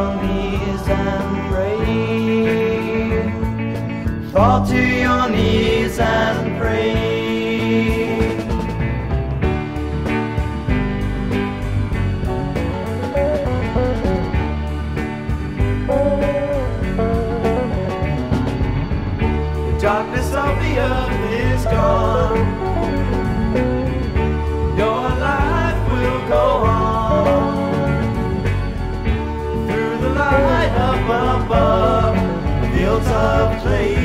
your knees and pray. Fall to your knees and play.